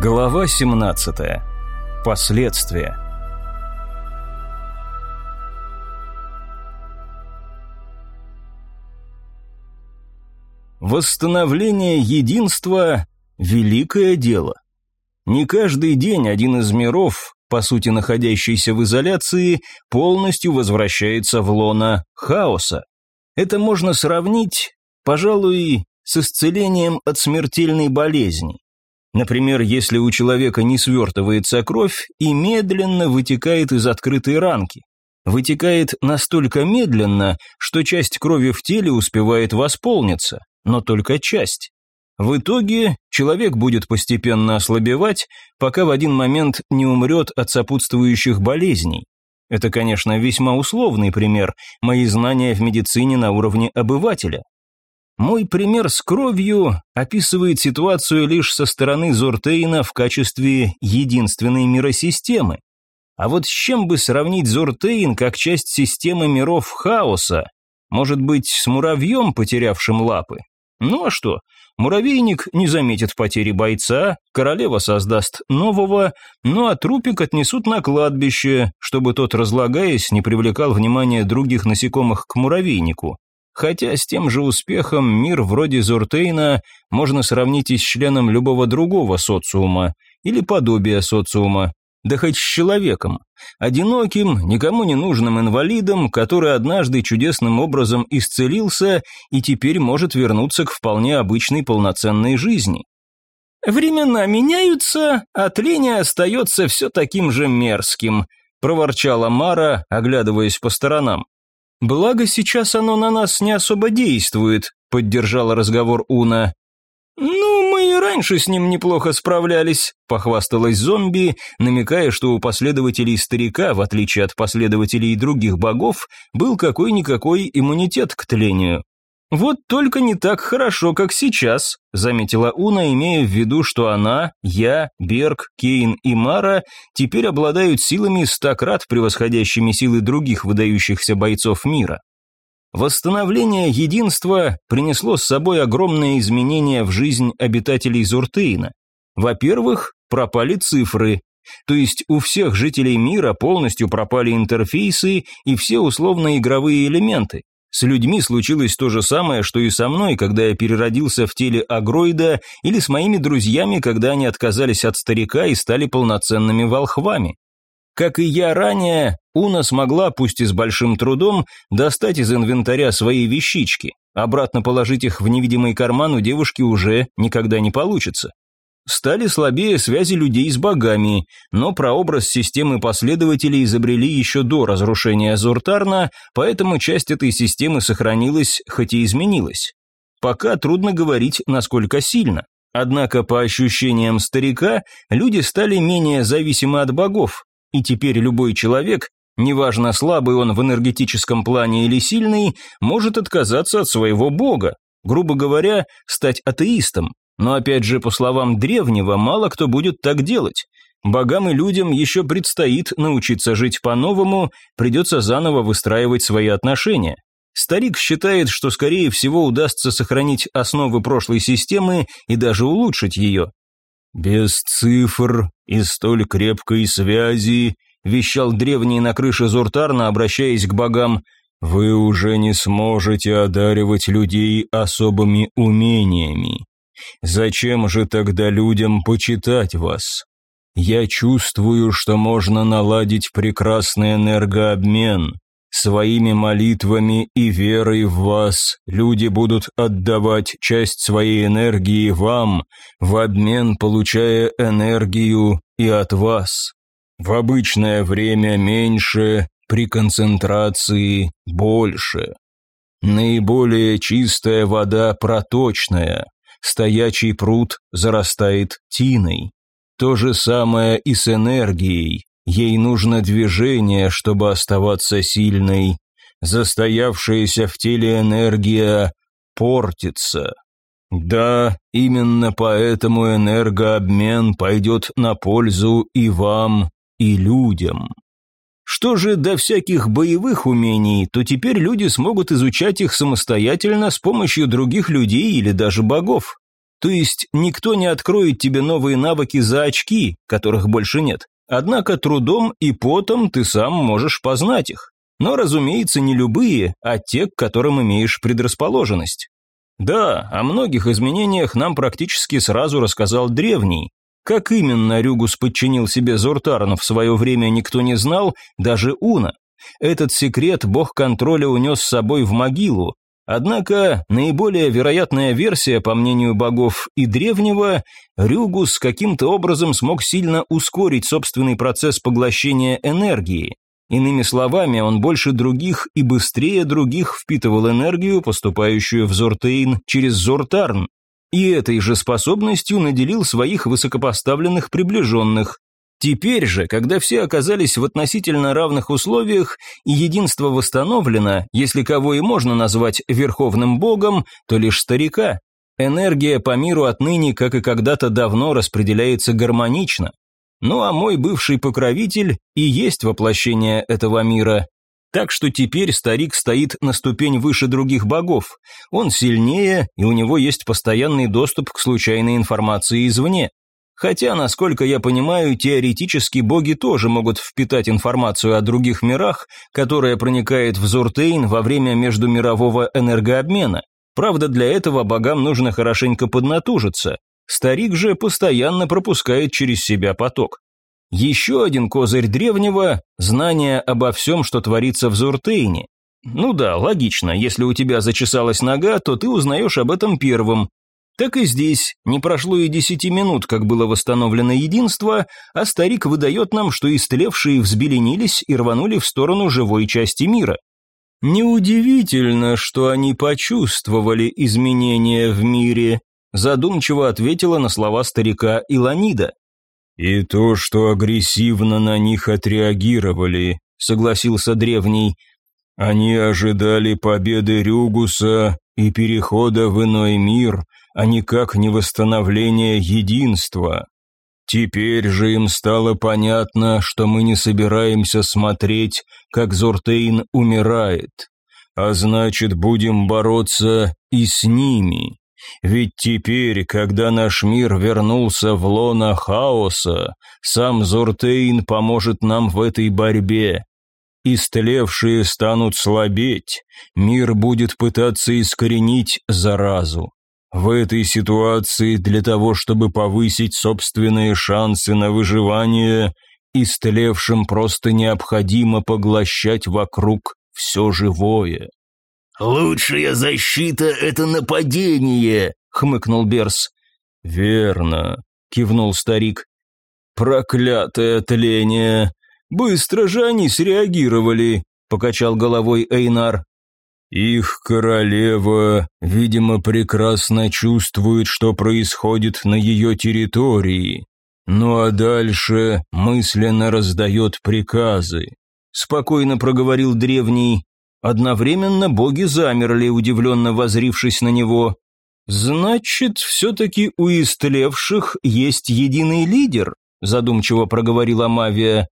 Глава 17. Последствия. Восстановление единства – великое дело. Не каждый день один из миров, по сути находящийся в изоляции, полностью возвращается в лоно хаоса. Это можно сравнить, пожалуй, с исцелением от смертельной болезни. Например, если у человека не свертывается кровь и медленно вытекает из открытой ранки. Вытекает настолько медленно, что часть крови в теле успевает восполниться, но только часть. В итоге человек будет постепенно ослабевать, пока в один момент не умрет от сопутствующих болезней. Это, конечно, весьма условный пример, мои знания в медицине на уровне обывателя. Мой пример с кровью описывает ситуацию лишь со стороны Зортейна в качестве единственной миросистемы. А вот с чем бы сравнить Зортейн как часть системы миров хаоса? Может быть, с муравьем, потерявшим лапы? Ну а что? Муравейник не заметит потери бойца, королева создаст нового, ну а трупик отнесут на кладбище, чтобы тот, разлагаясь, не привлекал внимание других насекомых к муравейнику. Хотя с тем же успехом мир вроде Зуртейна можно сравнить и с членом любого другого социума, или подобия социума, да хоть с человеком, одиноким, никому не нужным инвалидом, который однажды чудесным образом исцелился и теперь может вернуться к вполне обычной полноценной жизни. «Времена меняются, а тление остается все таким же мерзким», проворчала Мара, оглядываясь по сторонам. «Благо сейчас оно на нас не особо действует», — поддержала разговор Уна. «Ну, мы и раньше с ним неплохо справлялись», — похвасталась зомби, намекая, что у последователей старика, в отличие от последователей других богов, был какой-никакой иммунитет к тлению. «Вот только не так хорошо, как сейчас», — заметила Уна, имея в виду, что она, я, Берг, Кейн и Мара теперь обладают силами стократ превосходящими силы других выдающихся бойцов мира. Восстановление единства принесло с собой огромные изменения в жизнь обитателей Зуртейна. Во-первых, пропали цифры, то есть у всех жителей мира полностью пропали интерфейсы и все условно-игровые элементы. С людьми случилось то же самое, что и со мной, когда я переродился в теле агроида, или с моими друзьями, когда они отказались от старика и стали полноценными волхвами. Как и я ранее, Уна смогла, пусть и с большим трудом, достать из инвентаря свои вещички. Обратно положить их в невидимый карман у девушки уже никогда не получится. Стали слабее связи людей с богами, но прообраз системы последователей изобрели еще до разрушения Зуртарна, поэтому часть этой системы сохранилась, хоть и изменилась. Пока трудно говорить, насколько сильно. Однако, по ощущениям старика, люди стали менее зависимы от богов, и теперь любой человек, неважно слабый он в энергетическом плане или сильный, может отказаться от своего бога, грубо говоря, стать атеистом, но опять же, по словам древнего, мало кто будет так делать. Богам и людям еще предстоит научиться жить по-новому, придется заново выстраивать свои отношения. Старик считает, что скорее всего удастся сохранить основы прошлой системы и даже улучшить ее. «Без цифр и столь крепкой связи», – вещал древний на крыше Зуртарна, обращаясь к богам, – «вы уже не сможете одаривать людей особыми умениями. Зачем же тогда людям почитать вас? Я чувствую, что можно наладить прекрасный энергообмен. Своими молитвами и верой в вас люди будут отдавать часть своей энергии вам, в обмен получая энергию и от вас. В обычное время меньше, при концентрации больше. Наиболее чистая вода проточная, стоячий пруд зарастает тиной. То же самое и с энергией. Ей нужно движение, чтобы оставаться сильной. Застоявшаяся в теле энергия портится. Да, именно поэтому энергообмен пойдет на пользу и вам, и людям. Что же до всяких боевых умений, то теперь люди смогут изучать их самостоятельно с помощью других людей или даже богов. То есть никто не откроет тебе новые навыки за очки, которых больше нет. Однако трудом и потом ты сам можешь познать их. Но, разумеется, не любые, а те, к которым имеешь предрасположенность. Да, о многих изменениях нам практически сразу рассказал древний. Как именно Рюгус подчинил себе Зуртарн в свое время никто не знал, даже Уна. Этот секрет бог контроля унес с собой в могилу, Однако наиболее вероятная версия, по мнению богов и древнего, Рюгус каким-то образом смог сильно ускорить собственный процесс поглощения энергии. Иными словами, он больше других и быстрее других впитывал энергию, поступающую в Зортейн через Зортарн, и этой же способностью наделил своих высокопоставленных приближенных, Теперь же, когда все оказались в относительно равных условиях и единство восстановлено, если кого и можно назвать верховным богом, то лишь старика. Энергия по миру отныне, как и когда-то давно, распределяется гармонично. Ну а мой бывший покровитель и есть воплощение этого мира. Так что теперь старик стоит на ступень выше других богов. Он сильнее, и у него есть постоянный доступ к случайной информации извне. Хотя, насколько я понимаю, теоретически боги тоже могут впитать информацию о других мирах, которая проникает в Зуртейн во время междумирового энергообмена. Правда, для этого богам нужно хорошенько поднатужиться. Старик же постоянно пропускает через себя поток. Еще один козырь древнего – знание обо всем, что творится в Зуртейне. Ну да, логично, если у тебя зачесалась нога, то ты узнаешь об этом первым, так и здесь, не прошло и десяти минут, как было восстановлено единство, а старик выдает нам, что истлевшие взбеленились и рванули в сторону живой части мира. Неудивительно, что они почувствовали изменения в мире, задумчиво ответила на слова старика Иланида. И то, что агрессивно на них отреагировали, согласился древний. Они ожидали победы Рюгуса и перехода в иной мир, а никак не восстановление единства. Теперь же им стало понятно, что мы не собираемся смотреть, как Зортейн умирает, а значит, будем бороться и с ними. Ведь теперь, когда наш мир вернулся в лоно хаоса, сам Зортейн поможет нам в этой борьбе. Истлевшие станут слабеть, мир будет пытаться искоренить заразу. В этой ситуации для того, чтобы повысить собственные шансы на выживание, истлевшим просто необходимо поглощать вокруг все живое. «Лучшая защита — это нападение», — хмыкнул Берс. «Верно», — кивнул старик. «Проклятое тление! Быстро же они среагировали», — покачал головой Эйнар. Их королева, видимо, прекрасно чувствует, что происходит на ее территории. Ну а дальше мысленно раздает приказы. Спокойно проговорил древний. Одновременно боги замерли, удивленно возрившись на него. «Значит, все-таки у истлевших есть единый лидер», задумчиво проговорила Мавия.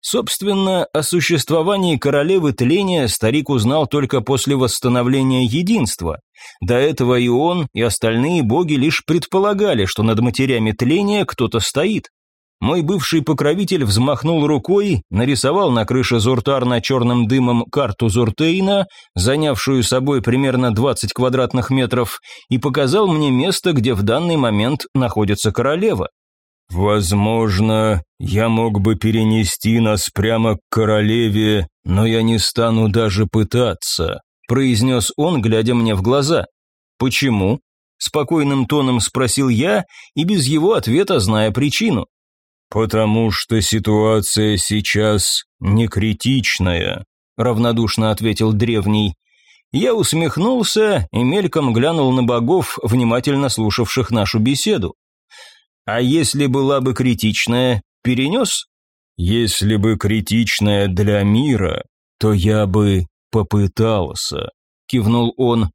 Собственно, о существовании королевы тления старик узнал только после восстановления единства. До этого и он, и остальные боги лишь предполагали, что над матерями тления кто-то стоит. Мой бывший покровитель взмахнул рукой, нарисовал на крыше Зуртарна черным дымом карту Зуртейна, занявшую собой примерно 20 квадратных метров, и показал мне место, где в данный момент находится королева. «Возможно, я мог бы перенести нас прямо к королеве, но я не стану даже пытаться», произнес он, глядя мне в глаза. «Почему?» Спокойным тоном спросил я, и без его ответа зная причину. «Потому что ситуация сейчас не критичная», равнодушно ответил древний. Я усмехнулся и мельком глянул на богов, внимательно слушавших нашу беседу. А если была бы критичная, перенес? Если бы критичная для мира, то я бы попытался, кивнул он.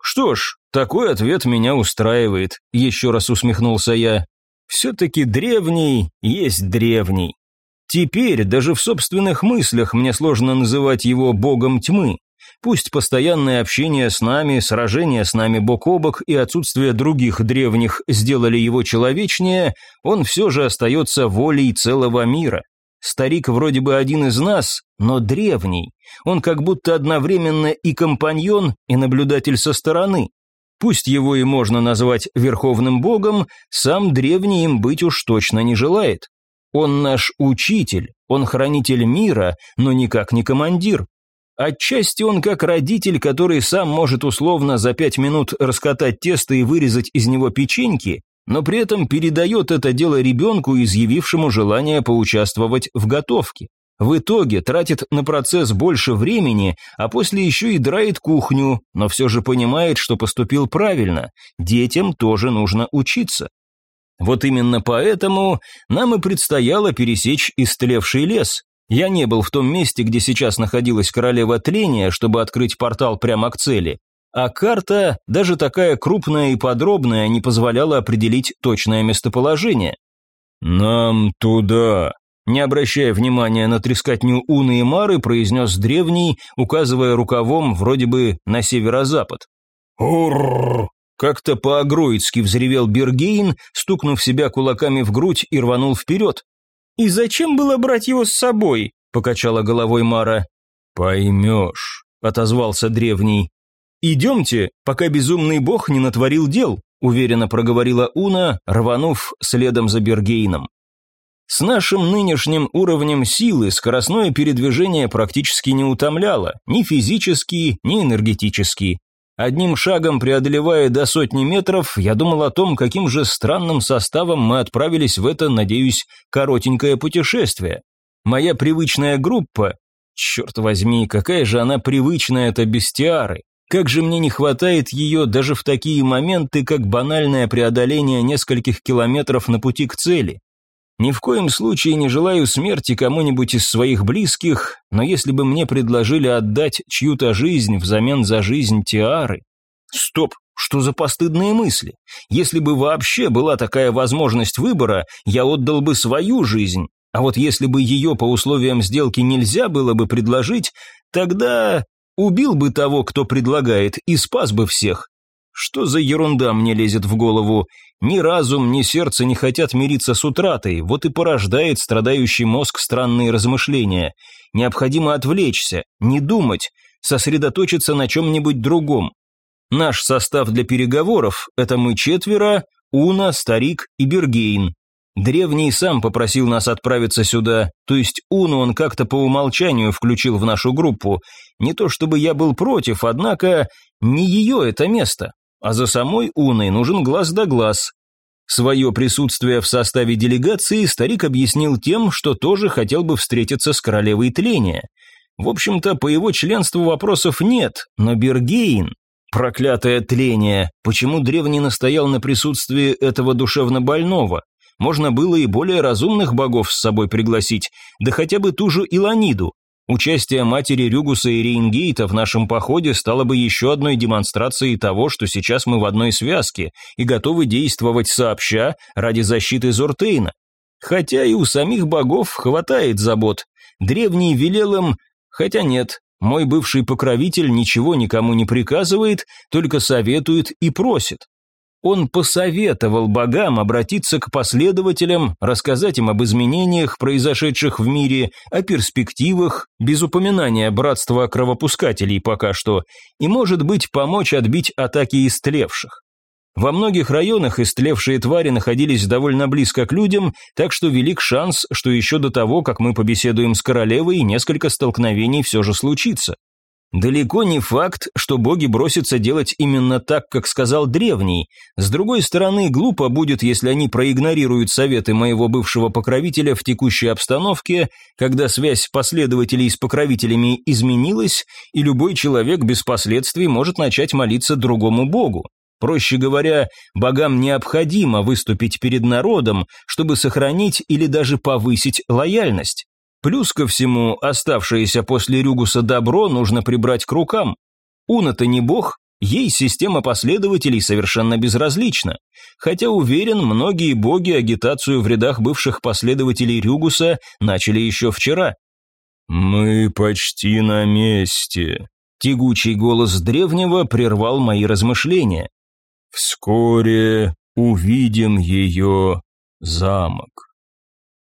Что ж, такой ответ меня устраивает, еще раз усмехнулся я. Все-таки древний есть древний. Теперь даже в собственных мыслях мне сложно называть его богом тьмы. Пусть постоянное общение с нами, сражение с нами бок о бок и отсутствие других древних сделали его человечнее, он все же остается волей целого мира. Старик вроде бы один из нас, но древний. Он как будто одновременно и компаньон, и наблюдатель со стороны. Пусть его и можно назвать верховным богом, сам древний им быть уж точно не желает. Он наш учитель, он хранитель мира, но никак не командир. Отчасти он как родитель, который сам может условно за пять минут раскатать тесто и вырезать из него печеньки, но при этом передает это дело ребенку, изъявившему желание поучаствовать в готовке. В итоге тратит на процесс больше времени, а после еще и драет кухню, но все же понимает, что поступил правильно, детям тоже нужно учиться. Вот именно поэтому нам и предстояло пересечь истлевший лес. Я не был в том месте, где сейчас находилась королева тления, чтобы открыть портал прямо к цели, а карта, даже такая крупная и подробная, не позволяла определить точное местоположение. «Нам туда», не обращая внимания на трескотню Уны и Мары, произнес древний, указывая рукавом вроде бы на северо-запад. «Урррр!» Как-то по-агроидски взревел Бергейн, стукнув себя кулаками в грудь и рванул вперед. «И зачем было брать его с собой?» – покачала головой Мара. «Поймешь», – отозвался древний. «Идемте, пока безумный бог не натворил дел», – уверенно проговорила Уна, рванув следом за Бергейном. С нашим нынешним уровнем силы скоростное передвижение практически не утомляло, ни физически, ни энергетически. Одним шагом преодолевая до сотни метров, я думал о том, каким же странным составом мы отправились в это, надеюсь, коротенькое путешествие. Моя привычная группа, черт возьми, какая же она привычная, эта бестиары. Как же мне не хватает ее даже в такие моменты, как банальное преодоление нескольких километров на пути к цели. Ни в коем случае не желаю смерти кому-нибудь из своих близких, но если бы мне предложили отдать чью-то жизнь взамен за жизнь Тиары... Стоп, что за постыдные мысли? Если бы вообще была такая возможность выбора, я отдал бы свою жизнь, а вот если бы ее по условиям сделки нельзя было бы предложить, тогда убил бы того, кто предлагает, и спас бы всех. Что за ерунда мне лезет в голову? Ни разум, ни сердце не хотят мириться с утратой, вот и порождает страдающий мозг странные размышления. Необходимо отвлечься, не думать, сосредоточиться на чем-нибудь другом. Наш состав для переговоров – это мы четверо, Уна, Старик и Бергейн. Древний сам попросил нас отправиться сюда, то есть Уну он как-то по умолчанию включил в нашу группу. Не то чтобы я был против, однако не ее это место а за самой Уной нужен глаз да глаз. Свое присутствие в составе делегации старик объяснил тем, что тоже хотел бы встретиться с королевой тления. В общем-то, по его членству вопросов нет, но Бергейн, проклятое тление, почему древний настоял на присутствии этого душевно больного? Можно было и более разумных богов с собой пригласить, да хотя бы ту же Иланиду, Участие матери Рюгуса и Рейнгейта в нашем походе стало бы еще одной демонстрацией того, что сейчас мы в одной связке и готовы действовать сообща ради защиты Зортейна. Хотя и у самих богов хватает забот. Древний велел им, хотя нет, мой бывший покровитель ничего никому не приказывает, только советует и просит. Он посоветовал богам обратиться к последователям, рассказать им об изменениях, произошедших в мире, о перспективах, без упоминания братства кровопускателей пока что, и, может быть, помочь отбить атаки истлевших. Во многих районах истлевшие твари находились довольно близко к людям, так что велик шанс, что еще до того, как мы побеседуем с королевой, несколько столкновений все же случится. Далеко не факт, что боги бросятся делать именно так, как сказал древний. С другой стороны, глупо будет, если они проигнорируют советы моего бывшего покровителя в текущей обстановке, когда связь последователей с покровителями изменилась, и любой человек без последствий может начать молиться другому богу. Проще говоря, богам необходимо выступить перед народом, чтобы сохранить или даже повысить лояльность. Плюс ко всему, оставшееся после Рюгуса добро нужно прибрать к рукам. Уна-то не бог, ей система последователей совершенно безразлична. Хотя, уверен, многие боги агитацию в рядах бывших последователей Рюгуса начали еще вчера. «Мы почти на месте», Тягучий голос древнего прервал мои размышления. «Вскоре увидим ее замок».